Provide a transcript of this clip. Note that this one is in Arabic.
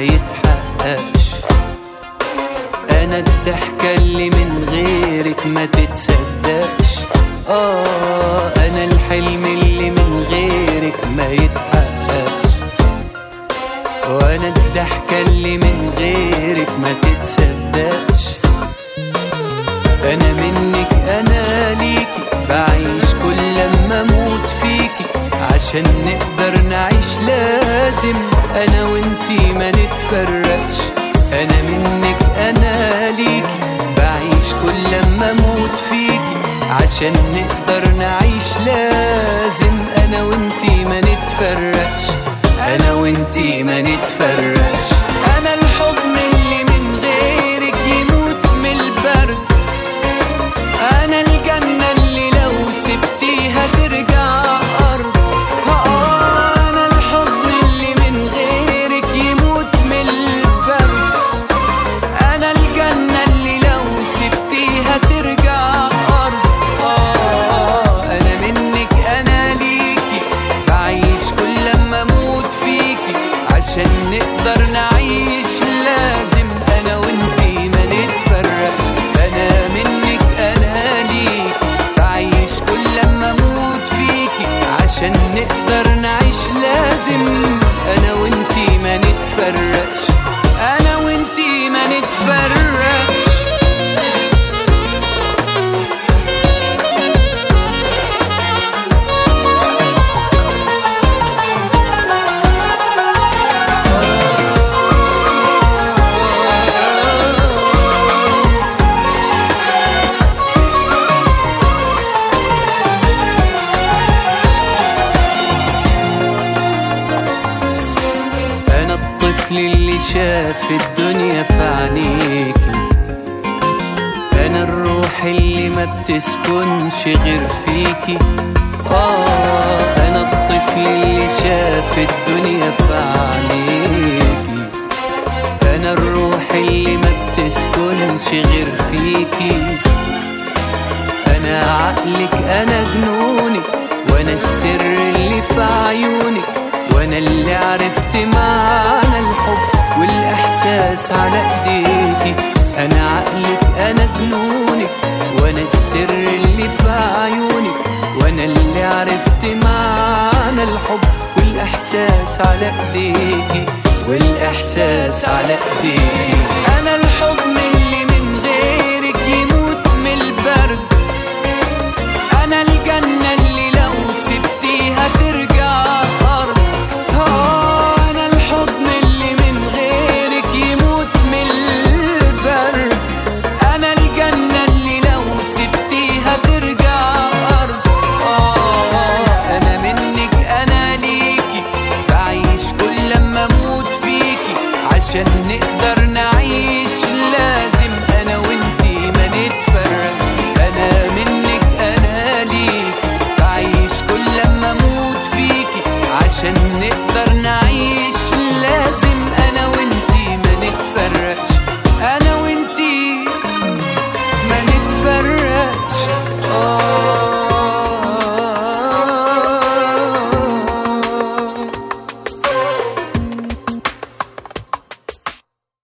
يتحققش. أنا الضحكة اللي من غيرك ما تتصدقش. آه أنا الحلم اللي من غيرك ما يتحققش. وأنا الضحكة اللي من غيرك ما تتصدقش. أنا منك أنا ليكي. بعيش كل لما أموت فيكي. عشان نقدر نعيش لازم أنا وإنتي ما نتفرقش. أنا منك أنا ليكي بعيش كل لما أموت فيكي عشان نقدر نعيش لازم أنا وإنتي ما نتفرقش. أنا وإنتي ما نتفرقش. شاف الدنيا في عينيكي أنا الروح اللي ما بتسكنش غير فيكي آه أنا الطفل اللي شاف الدنيا في عينيكي أنا الروح اللي ما بتسكنش غير فيكي أنا عقلك أنا جنونك وأنا السر اللي في عيونك وأنا اللي عرفت الحب والاحساس على ايديكي أنا عقلك أنا جنونك وأنا السر اللي في عيونك. وأنا اللي عرفت معنى الحب والإحساس على ايديكي والإحساس على ايديكي عشان نقدر نعيش.